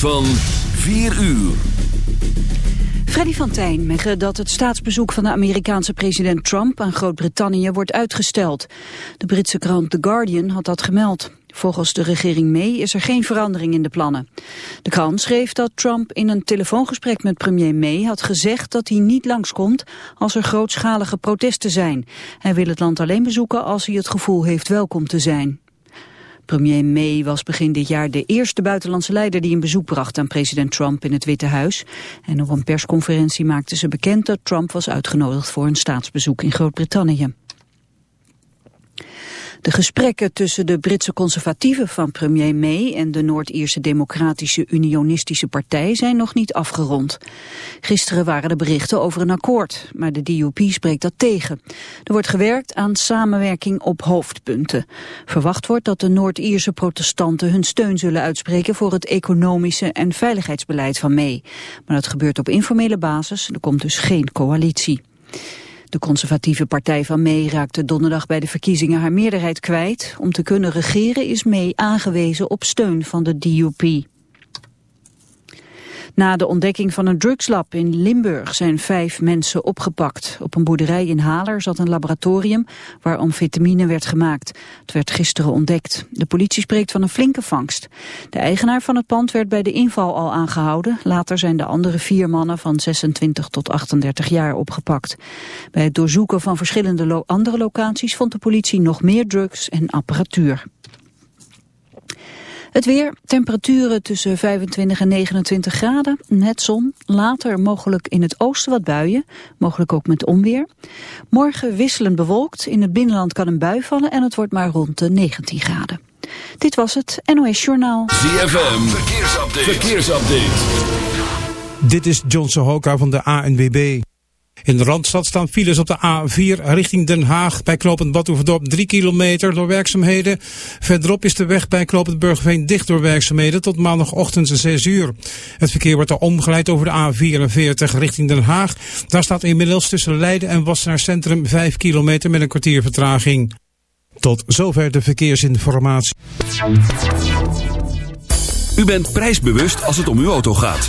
Van 4 uur. Freddy van Tijn megge dat het staatsbezoek van de Amerikaanse president Trump aan Groot-Brittannië wordt uitgesteld. De Britse krant The Guardian had dat gemeld. Volgens de regering May is er geen verandering in de plannen. De krant schreef dat Trump in een telefoongesprek met premier May had gezegd dat hij niet langskomt als er grootschalige protesten zijn. Hij wil het land alleen bezoeken als hij het gevoel heeft welkom te zijn. Premier May was begin dit jaar de eerste buitenlandse leider die een bezoek bracht aan president Trump in het Witte Huis. En op een persconferentie maakte ze bekend dat Trump was uitgenodigd voor een staatsbezoek in Groot-Brittannië. De gesprekken tussen de Britse conservatieven van premier May en de Noord-Ierse Democratische Unionistische Partij zijn nog niet afgerond. Gisteren waren er berichten over een akkoord, maar de DUP spreekt dat tegen. Er wordt gewerkt aan samenwerking op hoofdpunten. Verwacht wordt dat de Noord-Ierse protestanten hun steun zullen uitspreken voor het economische en veiligheidsbeleid van May. Maar dat gebeurt op informele basis, er komt dus geen coalitie. De conservatieve partij van May raakte donderdag bij de verkiezingen haar meerderheid kwijt. Om te kunnen regeren is May aangewezen op steun van de DUP. Na de ontdekking van een drugslab in Limburg zijn vijf mensen opgepakt. Op een boerderij in Haler zat een laboratorium waar amfetamine werd gemaakt. Het werd gisteren ontdekt. De politie spreekt van een flinke vangst. De eigenaar van het pand werd bij de inval al aangehouden. Later zijn de andere vier mannen van 26 tot 38 jaar opgepakt. Bij het doorzoeken van verschillende andere locaties vond de politie nog meer drugs en apparatuur. Het weer, temperaturen tussen 25 en 29 graden, net zon. Later mogelijk in het oosten wat buien, mogelijk ook met onweer. Morgen wisselend bewolkt, in het binnenland kan een bui vallen en het wordt maar rond de 19 graden. Dit was het NOS Journaal. ZFM, verkeersupdate. verkeersupdate. Dit is John Sohoka van de ANWB. In de Randstad staan files op de A4 richting Den Haag bij Knopend Badhoevedorp 3 kilometer door werkzaamheden. Verderop is de weg bij Knopend Burgerveen dicht door werkzaamheden tot maandagochtend 6 uur. Het verkeer wordt er omgeleid over de A44 richting Den Haag. Daar staat inmiddels tussen Leiden en Wassenaar Centrum 5 kilometer met een kwartier vertraging. Tot zover de verkeersinformatie. U bent prijsbewust als het om uw auto gaat.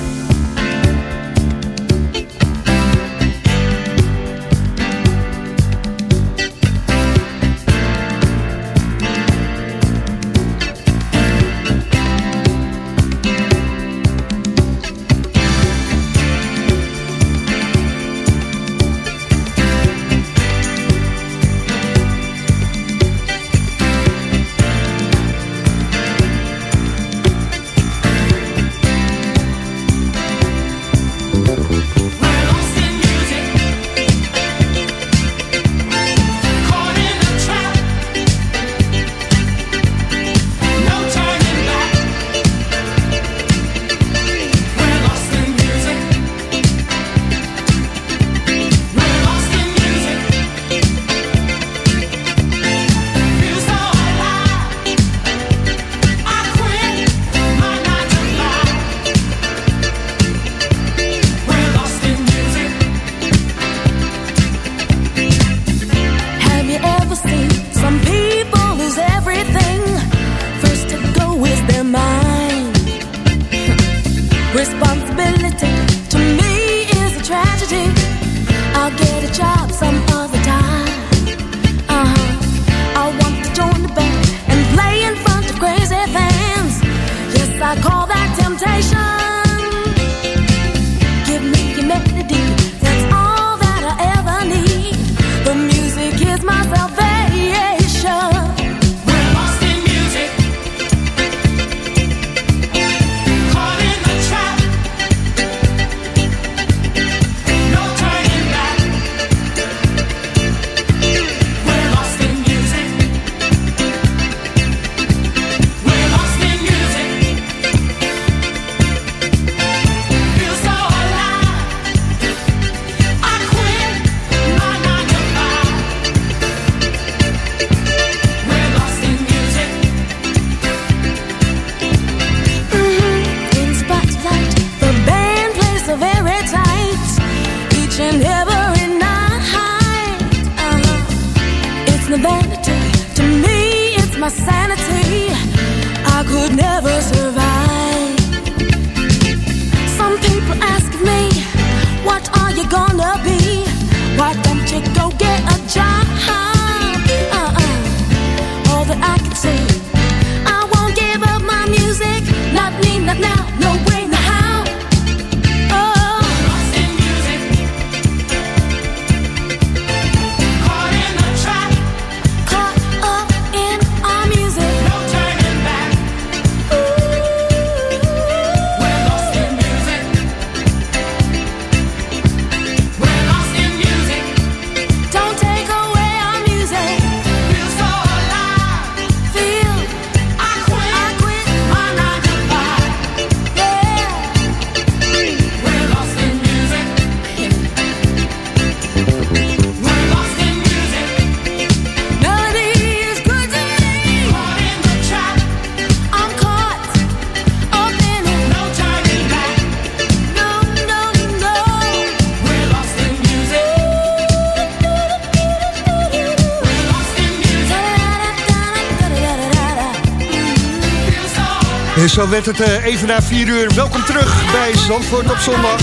Zo werd het eh, even na 4 uur. Welkom terug bij Zandvoort op zondag.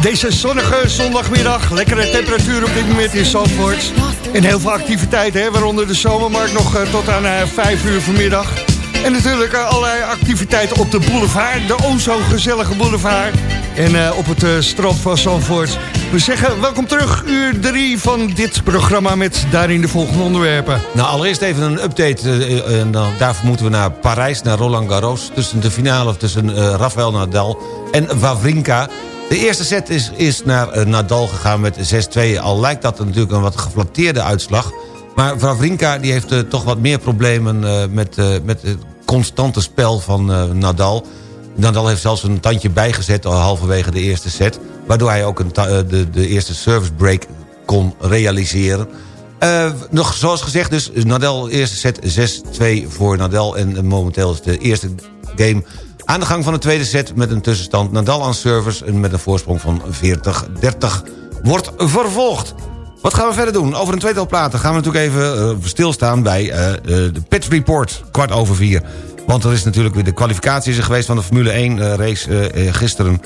Deze zonnige zondagmiddag. Lekkere temperatuur op dit moment in Zandvoort. En heel veel activiteiten, hè, waaronder de zomermarkt nog eh, tot aan eh 5 uur vanmiddag. En natuurlijk eh, allerlei activiteiten op de boulevard. De o zo gezellige boulevard. En eh, op het eh, strand van Zandvoort. We zeggen welkom terug, uur 3 van dit programma... met daarin de volgende onderwerpen. Nou, allereerst even een update. eh, eh, daarvoor moeten we naar Parijs, naar Roland Garros. Tussen de finale tussen eh, Rafael Nadal en Wawrinka. De eerste set is, is naar Nadal gegaan met 6-2. Al lijkt dat natuurlijk een wat geflatteerde uitslag. Maar Wawrinka die heeft toch wat meer problemen met, met het constante spel van Nadal. Nadal heeft zelfs een tandje bijgezet al halverwege de eerste set. Waardoor hij ook een eh, de, de eerste service break kon realiseren. Eh, nog zoals gezegd dus, Nadal eerste set 6-2 voor Nadal. En momenteel is de eerste game aan de gang van de tweede set... met een tussenstand Nadal aan service en met een voorsprong van 40-30 wordt vervolgd. Wat gaan we verder doen? Over een tweetal platen gaan we natuurlijk even eh, stilstaan bij de Pit Report, kwart over vier. Want er is natuurlijk weer de kwalificatie is geweest van de Formule 1 eh, race eh, eh, gisteren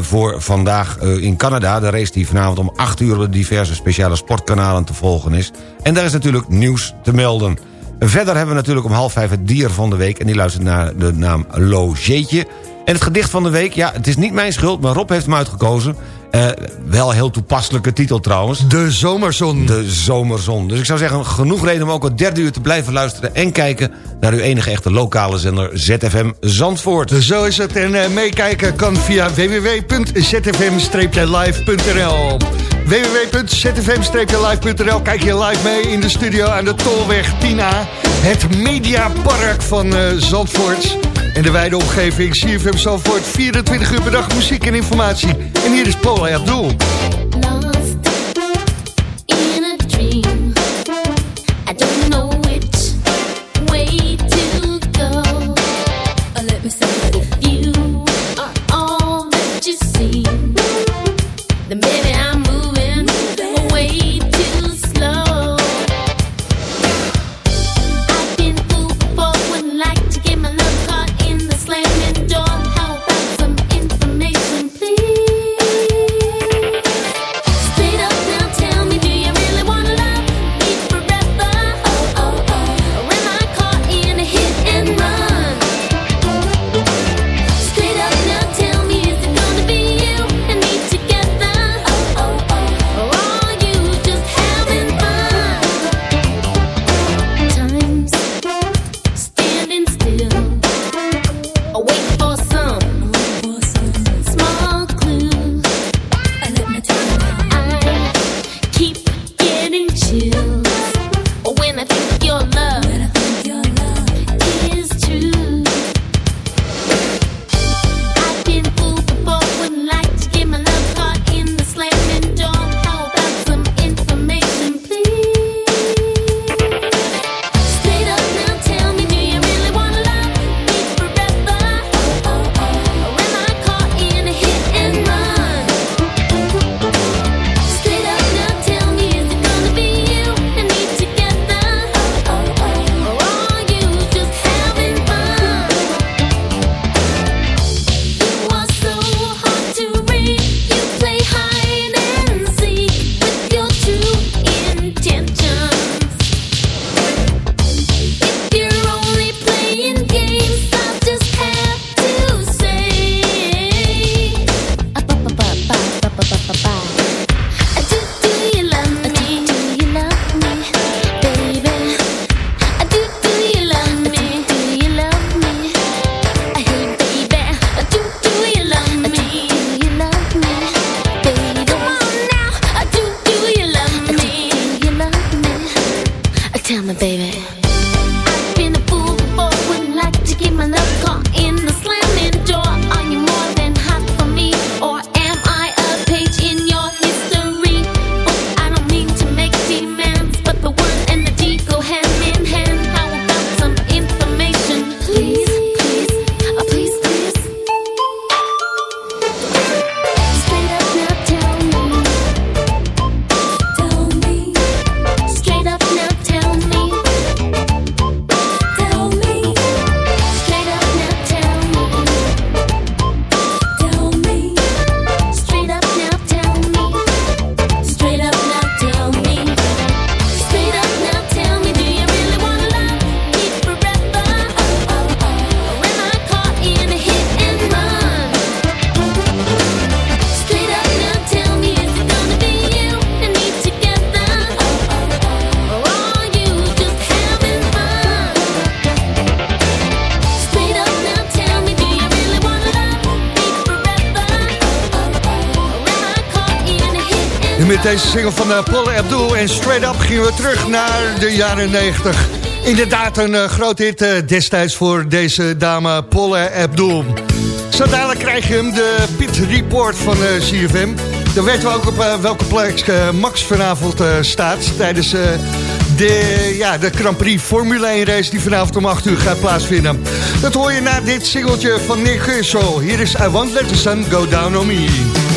voor vandaag in Canada. De race die vanavond om 8 uur op de diverse speciale sportkanalen te volgen is. En daar is natuurlijk nieuws te melden. Verder hebben we natuurlijk om half vijf het dier van de week... en die luistert naar de naam Logeetje. En het gedicht van de week, ja, het is niet mijn schuld... maar Rob heeft hem uitgekozen. Eh, wel een heel toepasselijke titel trouwens. De zomerzon. De zomerzon. Dus ik zou zeggen, genoeg reden om ook het derde uur te blijven luisteren... en kijken naar uw enige echte lokale zender ZFM Zandvoort. Zo is het. En eh, meekijken kan via www.zfm-live.nl www.zfm-live.nl Kijk je live mee in de studio aan de Tolweg 10A. Het Mediapark van eh, Zandvoort. En de wijde omgeving CFM Zandvoort. 24 uur per dag muziek en informatie. En hier is Paula Abdul. Lost. Deze single van uh, Paul Abdul en Straight Up gingen we terug naar de jaren 90. Inderdaad een eh, groot hit eh, destijds voor deze dame Paula Abdul. Zo dadelijk krijg je hem, de Pit Report van CFM. Dan weten we ook op welke plek Max vanavond staat... tijdens de, ja, de Grand Prix Formule 1 race die vanavond om 8 uur gaat plaatsvinden. Dat hoor je na dit singeltje van Nick Gersel. Hier is I Won't Let The Sun Go Down On Me.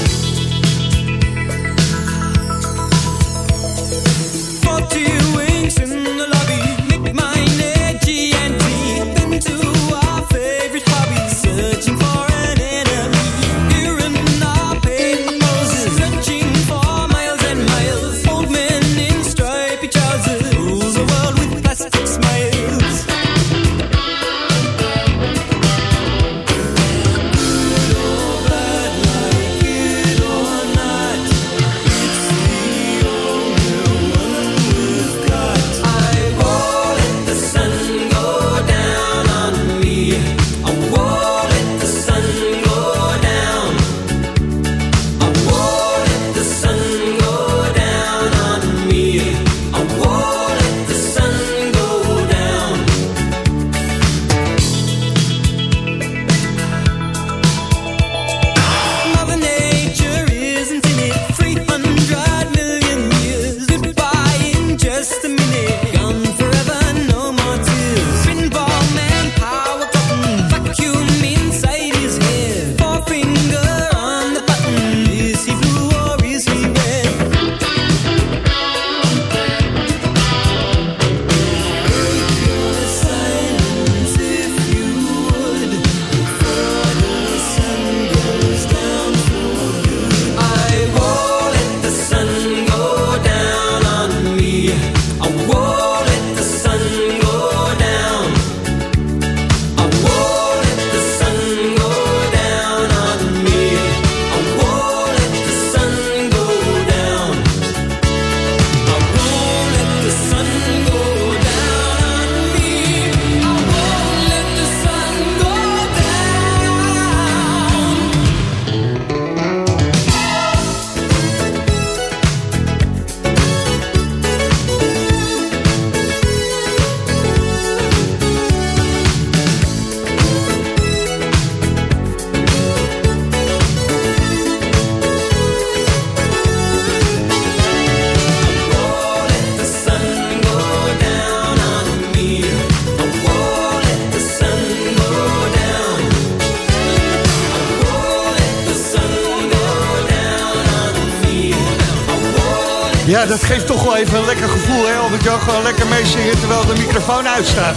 Even een lekker gevoel, hè? Albert Jan gewoon lekker meezingen terwijl de microfoon uitstaat.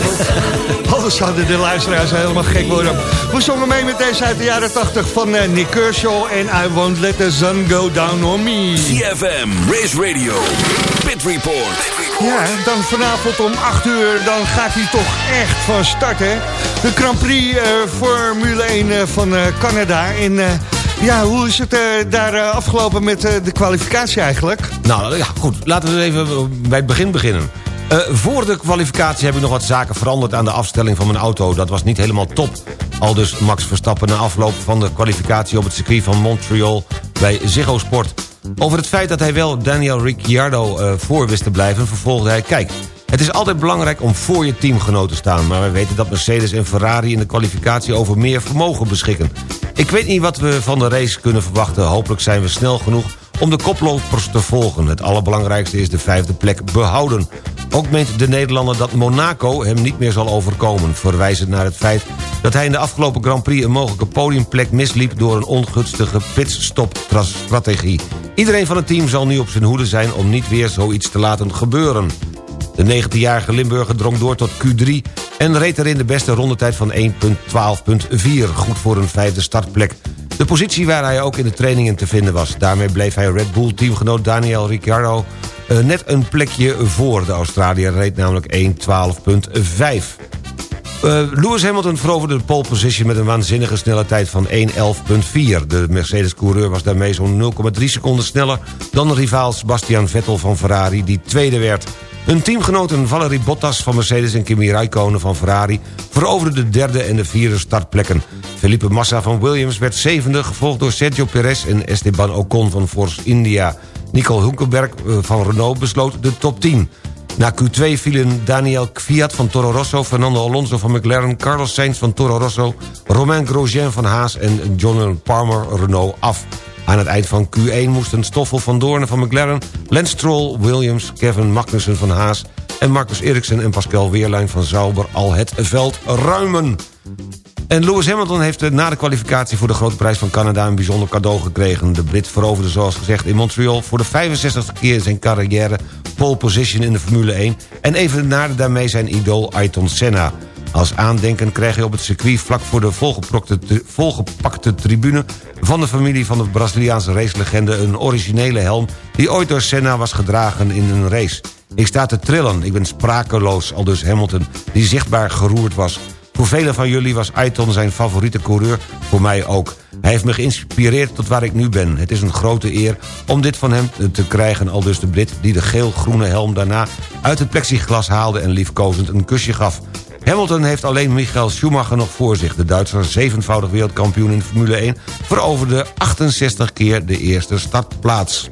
Anders zouden de luisteraars helemaal gek worden. We zongen mee met deze uit de jaren 80 van eh, Nick Kershaw en I Won't Let The Sun Go Down On Me. CFM, Race Radio, Pit Report. Ja, dan vanavond om 8 uur, dan gaat hij toch echt van start, hè? De Grand Prix eh, Formule 1 eh, van eh, Canada. Eh, ja, hoe is het eh, daar eh, afgelopen met eh, de kwalificatie eigenlijk? Nou ja, goed. Laten we even bij het begin beginnen. Voor de kwalificatie heb ik nog wat zaken veranderd aan de afstelling van mijn auto. Dat was niet helemaal top. Al dus Max Verstappen na afloop van de kwalificatie op het circuit van Montreal bij Ziggo Sport. Over het feit dat hij wel Daniel Ricciardo voor wist te blijven vervolgde hij... Kijk, Het is altijd belangrijk om voor je teamgenoot te staan... maar wij weten dat Mercedes en Ferrari in de kwalificatie over meer vermogen beschikken. Ik weet niet wat we van de race kunnen verwachten. Hopelijk zijn we snel genoeg om de koplopers te volgen. Het allerbelangrijkste is de vijfde plek behouden. Ook meent de Nederlander dat Monaco hem niet meer zal overkomen... verwijzend naar het feit dat hij in de afgelopen Grand Prix... een mogelijke podiumplek misliep door een ongunstige pitstop-strategie. Iedereen van het team zal nu op zijn hoede zijn om niet weer zoiets te laten gebeuren. De 19-jarige Limburger drong door tot Q3 en reed erin de beste rondetijd van 1.12.4. Goed voor een vijfde startplek. De positie waar hij ook in de trainingen te vinden was. Daarmee bleef hij Red Bull-teamgenoot Daniel Ricciardo eh, net een plekje voor. De Australiër reed namelijk 1.12.5. Uh, Lewis Hamilton veroverde de pole position met een waanzinnige snelle tijd van 1.11.4. De Mercedes-coureur was daarmee zo'n 0,3 seconden sneller... dan rivaal Sebastian Vettel van Ferrari, die tweede werd. Hun teamgenoten Valerie Bottas van Mercedes en Kimi Räikkönen van Ferrari... veroverden de derde en de vierde startplekken. Felipe Massa van Williams werd zevende... gevolgd door Sergio Perez en Esteban Ocon van Force India. Nico Hulkenberg eh, van Renault besloot de top 10... Na Q2 vielen Daniel Kvyat van Toro Rosso... Fernando Alonso van McLaren, Carlos Sainz van Toro Rosso... Romain Grosjean van Haas en John Palmer Renault af. Aan het eind van Q1 moesten Stoffel van Doorn van McLaren... Lance Stroll, Williams, Kevin Magnussen van Haas... en Marcus Eriksen en Pascal Weerlijn van Sauber al het veld ruimen. En Lewis Hamilton heeft eh, na de kwalificatie voor de Grote Prijs van Canada... een bijzonder cadeau gekregen. De Brit veroverde zoals gezegd in Montreal... voor de 65e keer zijn carrière pole position in de Formule 1... en evenaarde daarmee zijn idool Ayrton Senna. Als aandenken kreeg hij op het circuit vlak voor de volgepakte, volgepakte tribune... van de familie van de Braziliaanse racelegende een originele helm... die ooit door Senna was gedragen in een race. Ik sta te trillen, ik ben sprakeloos, al dus Hamilton... die zichtbaar geroerd was... Voor velen van jullie was Ayton zijn favoriete coureur, voor mij ook. Hij heeft me geïnspireerd tot waar ik nu ben. Het is een grote eer om dit van hem te krijgen, al dus de Brit... die de geel-groene helm daarna uit het plexiglas haalde... en liefkozend een kusje gaf. Hamilton heeft alleen Michael Schumacher nog voor zich. De Duitser, zevenvoudig wereldkampioen in Formule 1... veroverde 68 keer de eerste startplaats.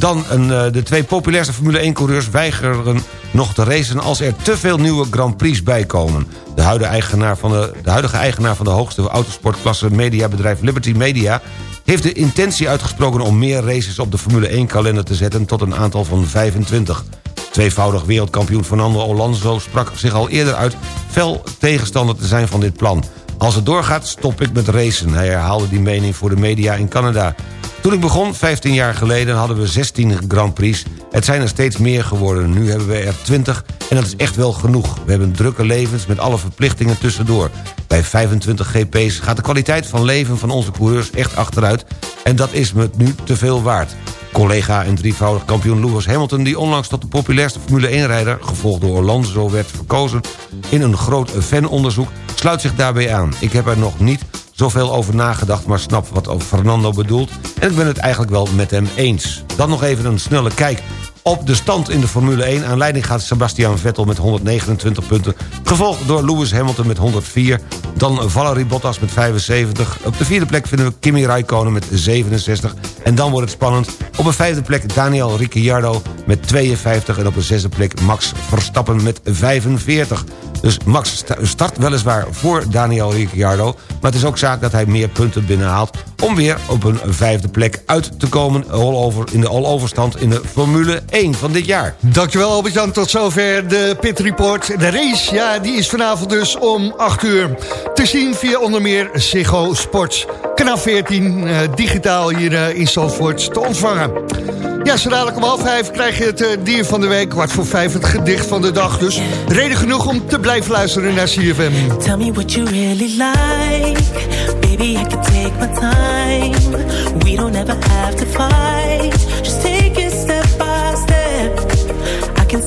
Dan een, eh, de twee populairste Formule 1-coureurs weigeren nog te racen... als er te veel nieuwe Grand Prix bijkomen. De huidige eigenaar van de, de, huidige eigenaar van de hoogste autosportklasse... mediabedrijf Liberty Media... heeft de intentie uitgesproken om meer races op de Formule 1-kalender te zetten... tot een aantal van 25. Tweevoudig wereldkampioen Fernando Alonso sprak zich al eerder uit... fel tegenstander te zijn van dit plan. Als het doorgaat, stop ik met racen. Hij herhaalde die mening voor de media in Canada. Toen ik begon, 15 jaar geleden, hadden we 16 Grand Prix. Het zijn er steeds meer geworden. Nu hebben we er 20 en dat is echt wel genoeg. We hebben drukke levens met alle verplichtingen tussendoor. Bij 25 GP's gaat de kwaliteit van leven van onze coureurs echt achteruit... en dat is me nu te veel waard. Collega en drievoudig kampioen Lewis Hamilton... die onlangs tot de populairste Formule 1-rijder... gevolgd door Alonso werd verkozen in een groot fanonderzoek... sluit zich daarbij aan. Ik heb er nog niet zoveel over nagedacht... maar snap wat Fernando bedoelt... en ik ben het eigenlijk wel met hem eens. Dan nog even een snelle kijk op de stand in de Formule 1. Aan leiding gaat Sebastian Vettel met 129 punten. Gevolgd door Lewis Hamilton met 104. Dan Valerie Bottas met 75. Op de vierde plek vinden we Kimi Räikkönen met 67. En dan wordt het spannend. Op de vijfde plek Daniel Ricciardo met 52. En op de zesde plek Max Verstappen met 45. Dus Max start weliswaar voor Daniel Ricciardo... maar het is ook zaak dat hij meer punten binnenhaalt... om weer op een vijfde plek uit te komen all over, in de all-overstand in de Formule 1 van dit jaar. Dankjewel Albert-Jan, tot zover de Pit Report. De race, ja, die is vanavond dus om 8 uur. Te zien via onder meer Ziggo Sports. Kanaal 14, eh, digitaal hier eh, in Zandvoort te ontvangen. Ja, zo dadelijk om half vijf krijg je het eh, dier van de week. Kwart voor vijf het gedicht van de dag. Dus reden genoeg om te blijven luisteren naar CFM. Tell me what you really like. Baby, I can take my time. We don't ever have to fight. Just take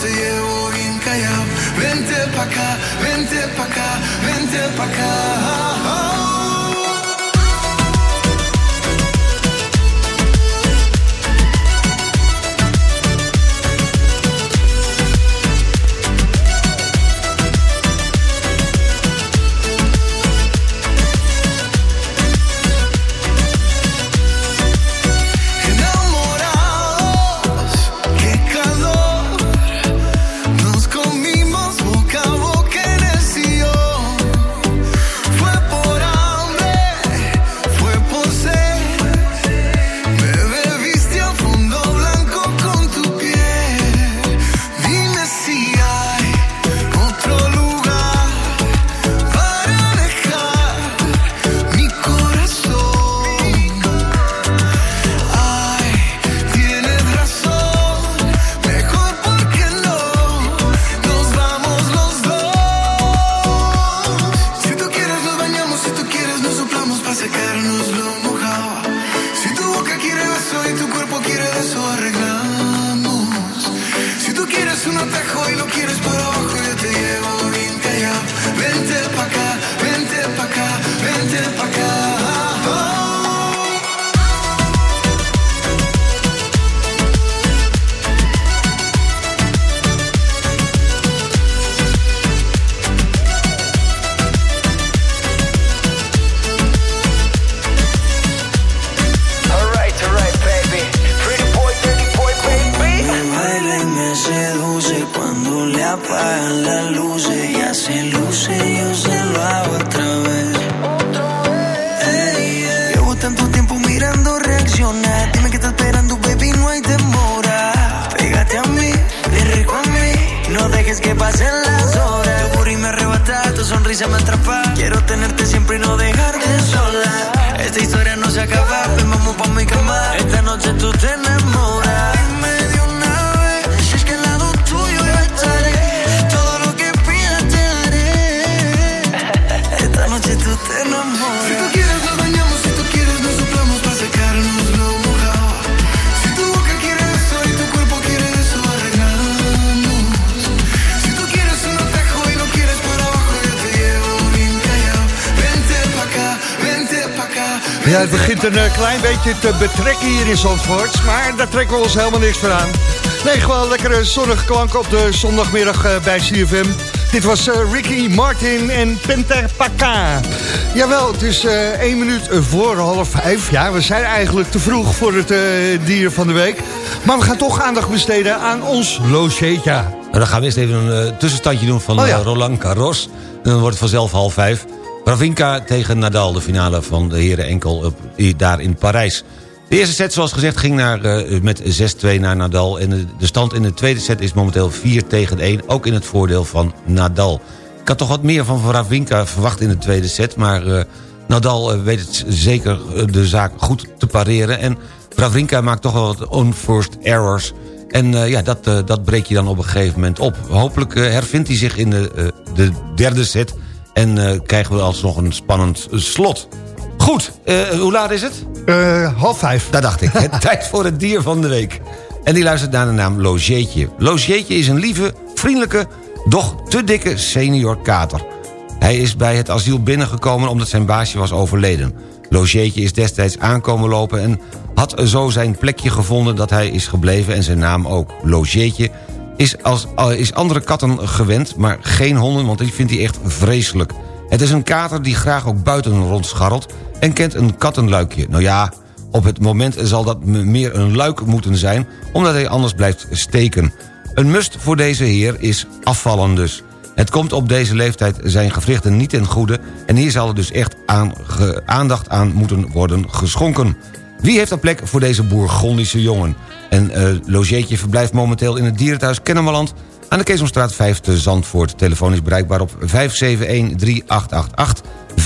te llevo bien callado. Vente pa' acá, vente pa' acá, vente pa' acá. Pasen las horas. Tu booty me arrebata, tu sonrisa me atrapa. Quiero tenerte siempre y no dejarte sola. Esta historia no se acaba, ven vamos pa' mi cama. Esta noche tú te enamoras. Ja, het begint een eh, klein beetje te betrekken hier in Zandvoort. Maar daar trekken we ons helemaal niks van aan. Nee, gewoon lekkere zonnige klank op de zondagmiddag eh, bij CFM. Dit was eh, Ricky Martin en Pentapaka. Jawel, het is één minuut voor half vijf. Ja, we zijn eigenlijk te vroeg voor het dier van de week. Maar we gaan toch aandacht besteden aan ons logeetje. Nou, dan gaan we eerst even een tussenstandje doen van Oh ja. Roland Garros. En dan wordt het vanzelf half vijf. Ravinka tegen Nadal, de finale van de heren enkel op, daar in Parijs. De eerste set, zoals gezegd, ging naar, eh, met 6-2 naar Nadal. En de, stand in de tweede set is momenteel 4 tegen 1. Ook in het voordeel van Nadal. Ik had toch wat meer van Ravinka verwacht in de tweede set. Maar eh, Nadal eh, weet het zeker de zaak goed te pareren. En Wawrinka maakt toch wel wat unforced errors. En ja, dat, dat breek je dan op een gegeven moment op. Hopelijk hervindt hij zich in de, de derde set. En eh, krijgen we alsnog een spannend slot. Goed, eh, hoe laat is het? Eh, half vijf. Dat dacht ik. Tijd voor het dier van de week. En die luistert naar de naam Logeetje. Logeetje is een lieve, vriendelijke, doch te dikke senior kater. Hij is bij het asiel binnengekomen omdat zijn baasje was overleden. Logeetje is destijds aankomen lopen en had zo zijn plekje gevonden dat hij is gebleven en zijn naam ook. Logeetje is, als, is andere katten gewend, maar geen honden, want die vindt hij echt vreselijk. Het is een kater die graag ook buiten rondscharrelt en kent een kattenluikje. Nou ja, op het moment zal dat meer een luik moeten zijn... omdat hij anders blijft steken. Een must voor deze heer is afvallen dus. Het komt op deze leeftijd zijn gewrichten niet ten goede... en hier zal er dus echt aandacht aan moeten worden geschonken. Wie heeft een plek voor deze Bourgondische jongen? En eh logeetje verblijft momenteel in het dierenthuis Kennemerland... aan de Keesomstraat 5 te Zandvoort. Telefoon is bereikbaar op 571-3888... 571-3888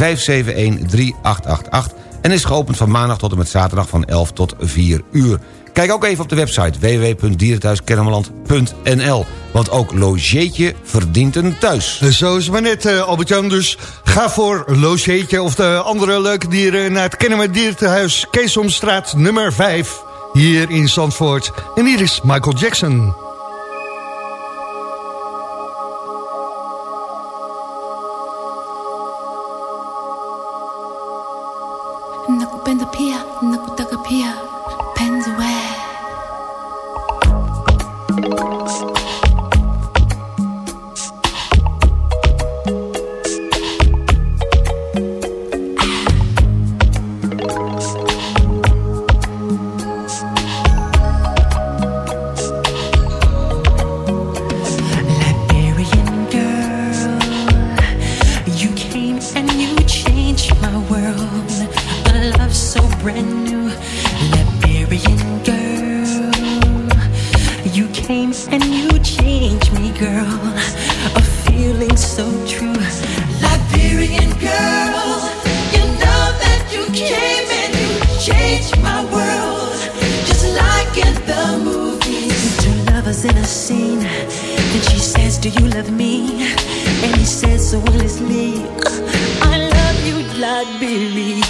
en is geopend van maandag tot en met zaterdag van 11 tot 4 uur. Kijk ook even op de website www.dierenthuiskennemerland.nl. Want ook Logeetje verdient een thuis. Zo is het maar net, eh, Albert-Jan. Dus ga voor Logeetje of de andere leuke dieren... naar het Kennemer Dierentehuis Keesomstraat nummer 5. Hier in Zandvoort. En hier is Michael Jackson. Do you love me? And he says so honestly, I love you, Liberian girl.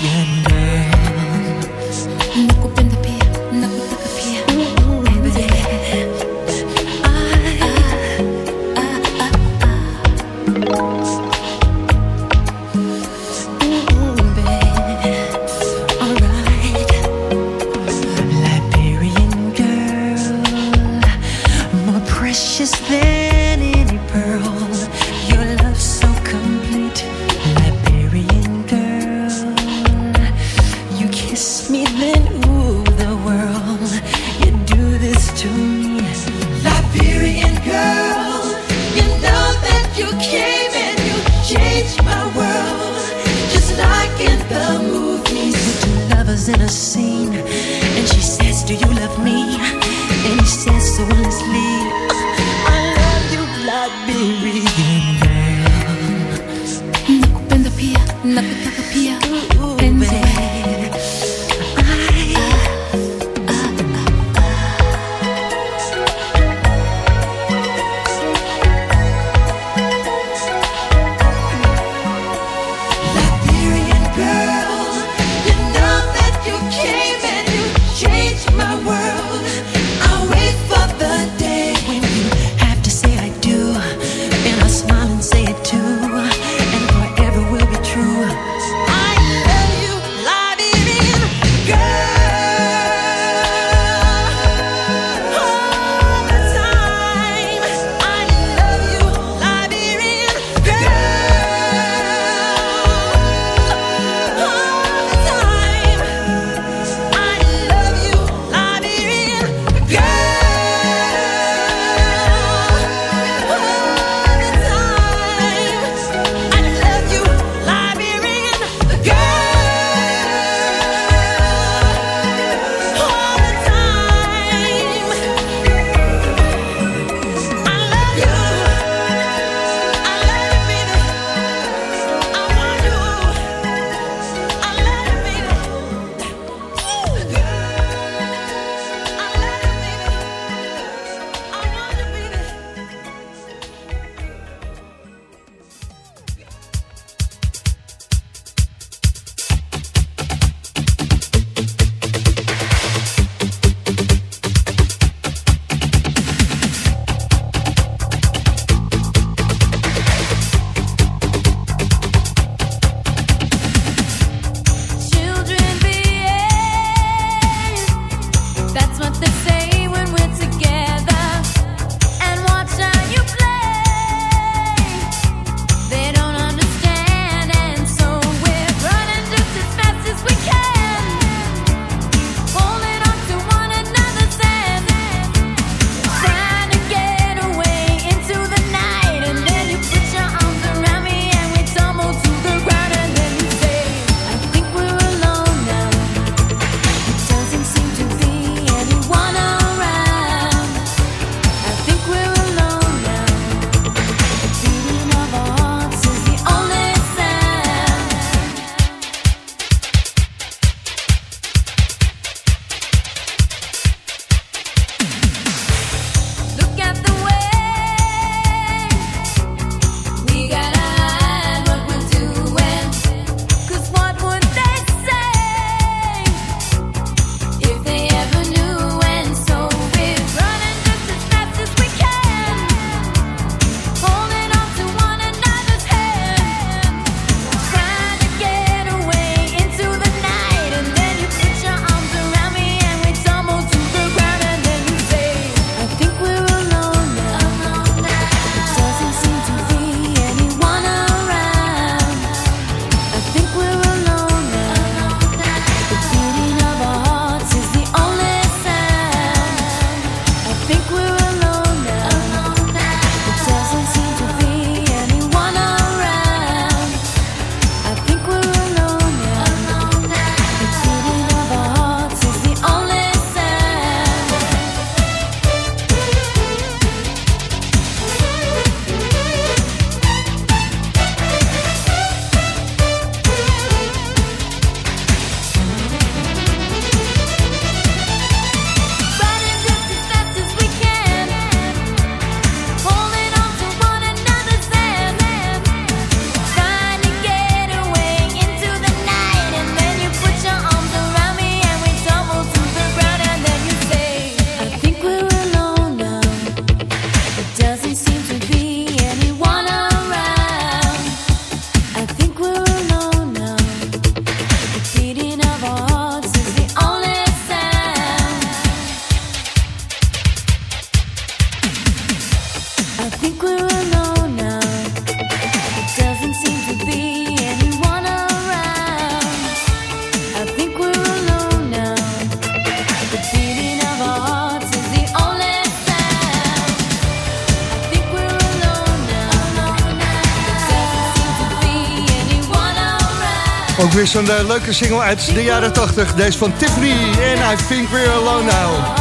Weer zo'n eh, leuke single uit de jaren 80. Deze van Tiffany en I Think We're Alone Now.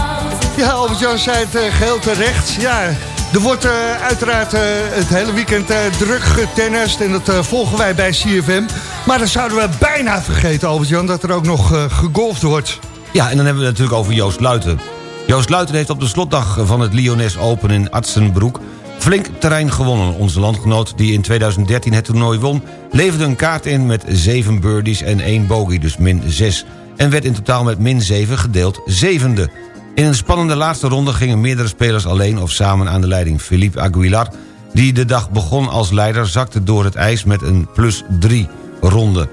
Ja, Albert-Jan zei het eh, geheel terecht. Ja, er wordt eh, uiteraard het hele weekend druk getennist. En dat volgen wij bij CFM. Maar dan zouden we bijna vergeten, Albert-Jan, dat er ook nog gegolfd wordt. Ja, en dan hebben we het natuurlijk over Joost Luiten. Joost Luiten heeft op de slotdag van het Lyonnais Open in Atsenbroek... flink terrein gewonnen. Onze landgenoot die in 2013 het toernooi won... leverde een kaart in met 7 birdies en 1 bogey, dus min 6... en werd in totaal met min 7 gedeeld zevende. In een spannende laatste ronde gingen meerdere spelers alleen of samen aan de leiding. Philippe Aguilar, die de dag begon als leider... zakte door het ijs met een plus 3 ronde.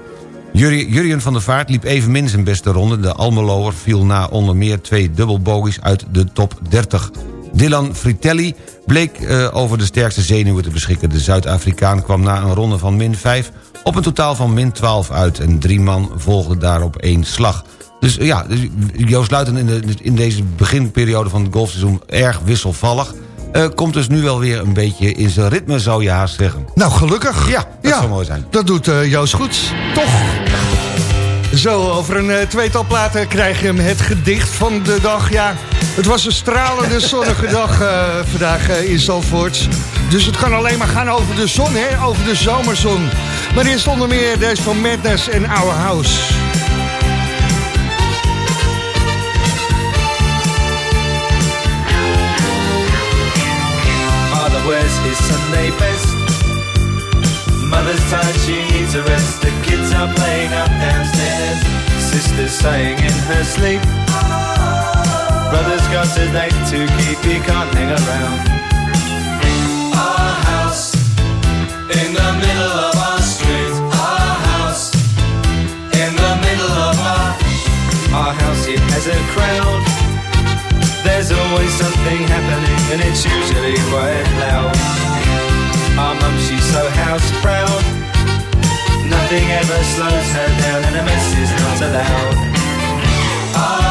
Juri- Jurien van der Vaart liep evenmin zijn beste ronde. De Almeloer viel na onder meer twee dubbelbogies uit de top 30. Dylan Fritelli bleek eh, over de sterkste zenuwen te beschikken. De Zuid-Afrikaan kwam na een ronde van min 5 op een totaal van min 12 uit. En drie man volgden daarop één slag. Dus ja, dus Joost Luiten in, de, in deze beginperiode van het golfseizoen erg wisselvallig. Eh, komt dus nu wel weer een beetje in zijn ritme, zou je haast zeggen. Nou, gelukkig. Ja, dat zou mooi zijn. Dat doet eh, Joost goed, toch? Zo, over een tweetal platen krijg je hem het gedicht van de dag. Ja, het was een stralende zonnige dag eh, vandaag eh, in Zandvoort. Dus het kan alleen maar gaan over de zon, hè? over de zomerzon. Maar eerst onder meer deze van Madness en Our House. Father wears his Sunday best. Mother's tired, she needs a rest. The kids are playing up downstairs. Sister's saying in her sleep. Brother's got a date to keep, he can't hang around. Our house in the middle of our street. Our house in the middle of our our house. It has a crowd. There's always something happening, and it's usually quite loud. Our mum, she's so house proud. Nothing ever slows her down, and a mess is not allowed. Our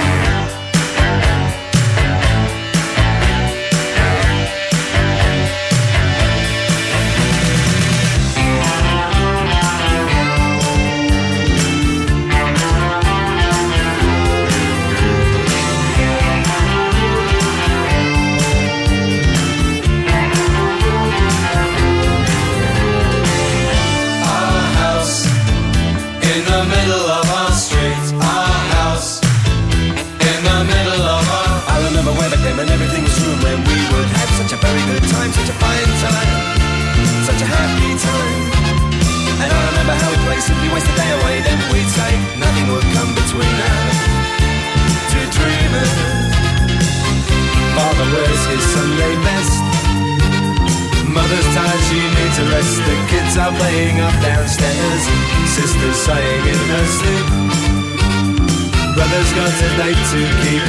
to keep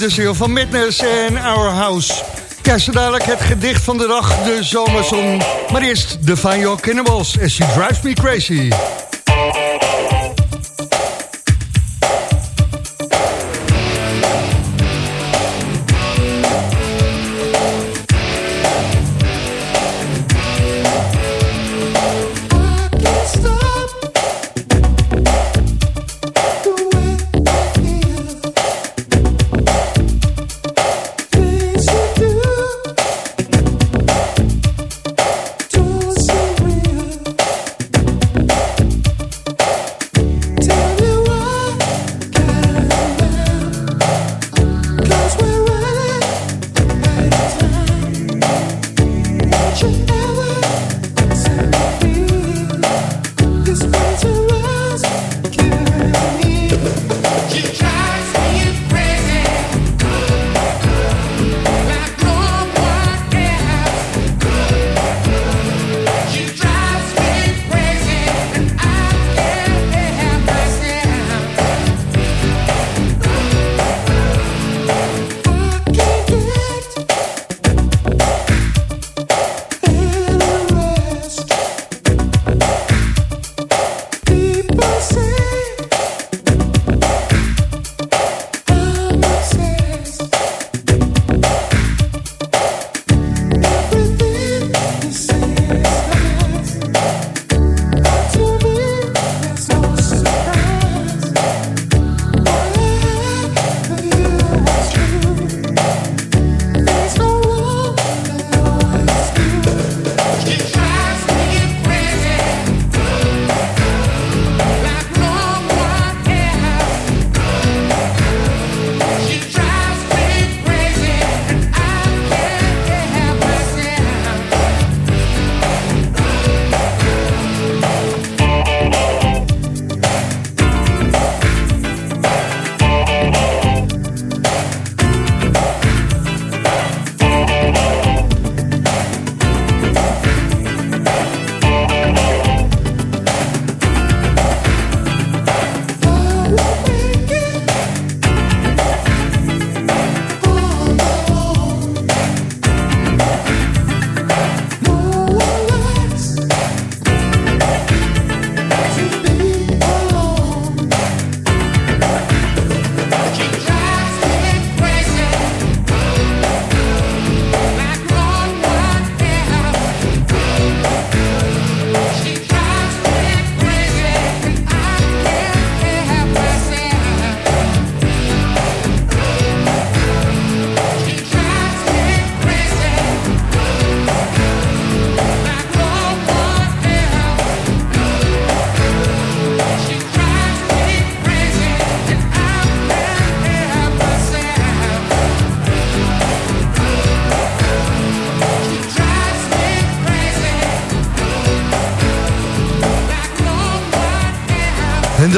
de ziel van Madness en Our House. Ja, zo dadelijk het gedicht van de dag, de zomerzon. Maar eerst de Fine Cannibals, As She Drives Me Crazy.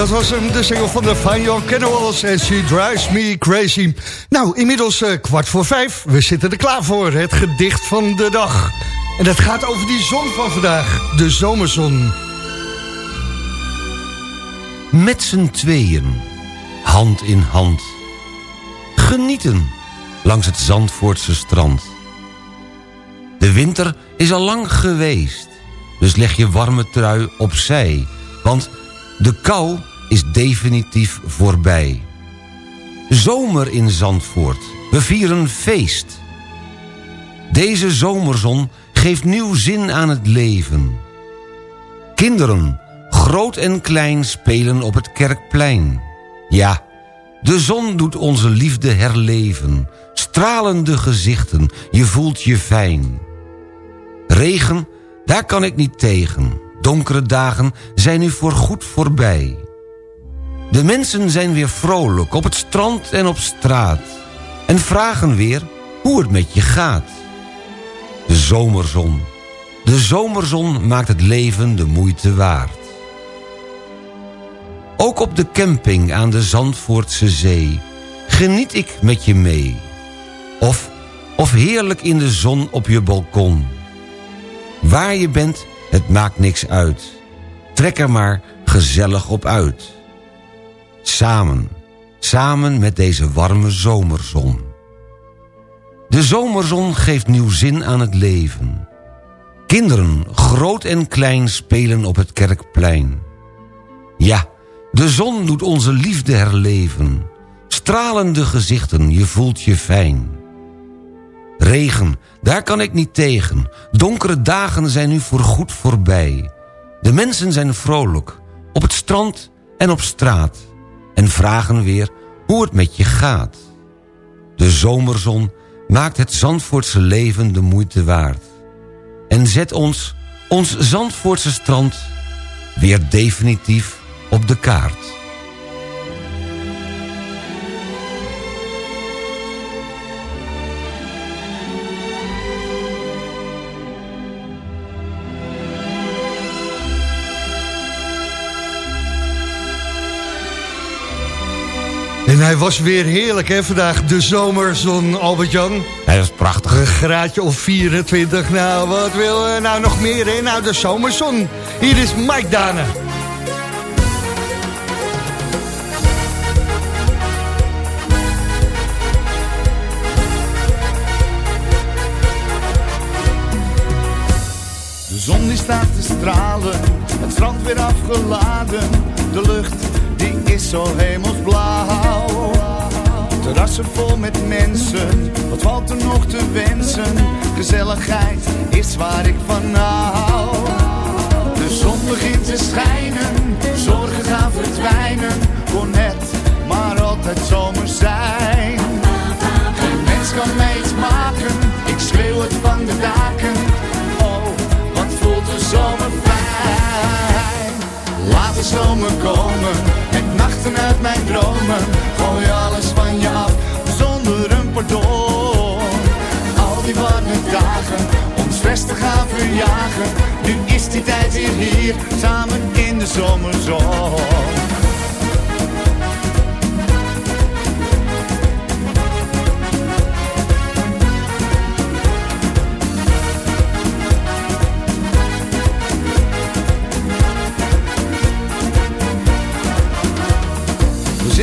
Dat was hem, de single van de Fine Cannibals en She Drives Me Crazy. Nou, inmiddels eh, kwart voor vijf. We zitten er klaar voor, het gedicht van de dag. En dat gaat over die zon van vandaag, de zomerzon. Met z'n tweeën, hand in hand. Genieten langs het Zandvoortse strand. De winter is al lang geweest, dus leg je warme trui opzij. Want de kou is definitief voorbij. Zomer in Zandvoort, we vieren feest. Deze zomerzon geeft nieuw zin aan het leven. Kinderen, groot en klein, spelen op het kerkplein. Ja, de zon doet onze liefde herleven. Stralende gezichten, je voelt je fijn. Regen, daar kan ik niet tegen. Donkere dagen zijn nu voorgoed voorbij. De mensen zijn weer vrolijk op het strand en op straat. En vragen weer hoe het met je gaat. De zomerzon. De zomerzon maakt het leven de moeite waard. Ook op de camping aan de Zandvoortse zee... geniet ik met je mee. Of, of heerlijk in de zon op je balkon. Waar je bent, het maakt niks uit. Trek er maar gezellig op uit. Samen, samen met deze warme zomerzon. De zomerzon geeft nieuw zin aan het leven. Kinderen, groot en klein, spelen op het kerkplein. Ja, de zon doet onze liefde herleven. Stralende gezichten, je voelt je fijn. Regen, daar kan ik niet tegen. Donkere dagen zijn nu voorgoed voorbij. De mensen zijn vrolijk, op het strand en op straat. En vragen weer hoe het met je gaat. De zomerzon maakt het Zandvoortse leven de moeite waard. En zet ons, ons Zandvoortse strand, weer definitief op de kaart. Hij was weer heerlijk, hè, vandaag. De zomerzon, Albert-Jan. Hij was prachtig. Een graadje of 24. Nou, wat wil we nou nog meer, hè? Nou, de zomerzon. Hier is Mike Dane. De zon die staat te stralen, het strand weer afgeladen. De lucht die is zo hemelsblauw. Terrassen vol met mensen, wat valt er nog te wensen? Gezelligheid is waar ik van hou. De zon begint te schijnen, zorgen gaan verdwijnen. Kon net maar altijd zomer zijn. Geen mens kan mij iets maken, ik schreeuw het van de daken. Oh, wat voelt de zomer fijn. Laat de zomer komen, nachten uit mijn dromen. Gooi alles van je af, zonder een pardon. Al die warme dagen, om stress te gaan verjagen. Nu is die tijd weer hier, samen in de zomerzon.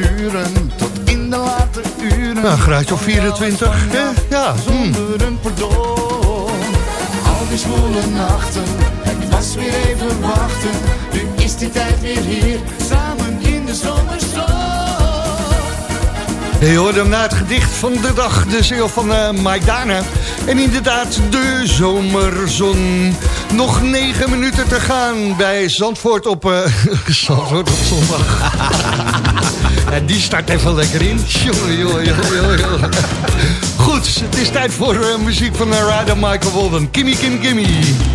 Duren tot in de late uren. Nou, een graadje of 24, hè? Ja, hmm. Zonder een pardon. Al die zwoele nachten, het was weer even wachten. Nu is die tijd weer hier, samen in de zomerzon. Je hoorde hem na het gedicht van de dag, de ziel van eh Maidana. En inderdaad, de zomerzon. Nog negen minuten te gaan bij Zandvoort op, eh, Zandvoort op zondag. en die start even lekker in. Goed, het is tijd voor eh, muziek van uh, Michael Walden. Gimme, gimme, gimme.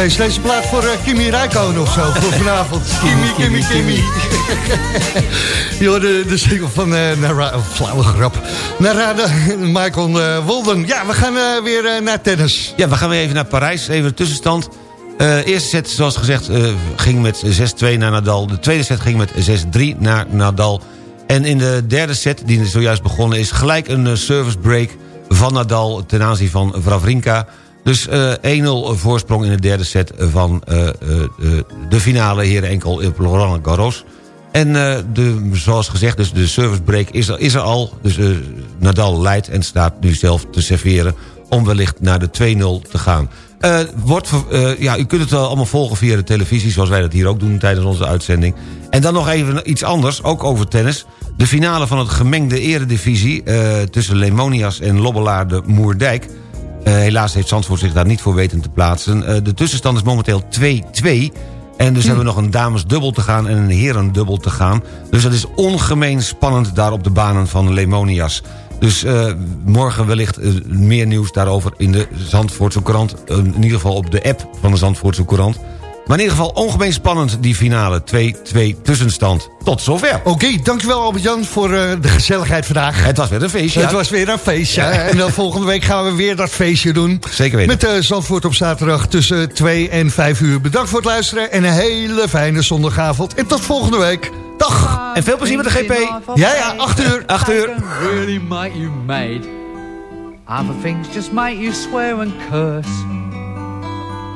Ja, is deze plaat voor eh, Kimi Räikkönen of zo voor vanavond? Kimi, Kimi, Kimi. Joh, de, de single van uh, Nara, oh, flauwe grap. Narada, Michael eh, Wolden. Ja, we gaan weer naar tennis. Ja, we gaan weer even naar Parijs. Even de tussenstand. Eerste set, zoals gezegd, ging met 6-2 naar Nadal. De tweede set ging met 6-3 naar Nadal. En in de derde set, die zojuist begonnen is... gelijk een service break van Nadal ten aanzien van Vravrinka. Dus eh 1-0 voorsprong in de derde set van eh, eh, eh, de finale... hier enkel op Roland Garros. En eh, de, zoals gezegd, dus de service break is er, is er al. Dus eh, Nadal leidt en staat nu zelf te serveren... om wellicht naar de 2-0 te gaan. Eh, wordt, eh, ja, u kunt het wel allemaal volgen via de televisie... zoals wij dat hier ook doen tijdens onze uitzending. En dan nog even iets anders, ook over tennis. De finale van het gemengde eredivisie... eh, tussen Lemonias en Lobbelaar de Moerdijk... Eh, helaas heeft Zandvoort zich daar niet voor weten te plaatsen. Eh, de tussenstand is momenteel 2-2... En dus hebben we nog een damesdubbel te gaan en een herendubbel te gaan. Dus dat is ongemeen spannend daar op de banen van Lemonias. Dus eh, morgen wellicht meer nieuws daarover in de Zandvoortse Courant. In ieder geval op de app van de Zandvoortse Courant. Maar in ieder geval ongemeen spannend die finale. 2-2 tussenstand. Tot zover. Oké, dankjewel Albert-Jan voor eh, de gezelligheid vandaag. Het was weer een feestje. Het ja. was weer een feestje. En dan volgende week gaan we weer dat feestje doen. Zeker weten. Met uh, Zandvoort op zaterdag tussen 2 en 5 uur. Bedankt voor het luisteren en een hele fijne zondagavond. En tot volgende week. Dag. En veel plezier met de GP. Ja, ja, 8 uur. 8 uur. really make you mad. Other things just make you swear and curse.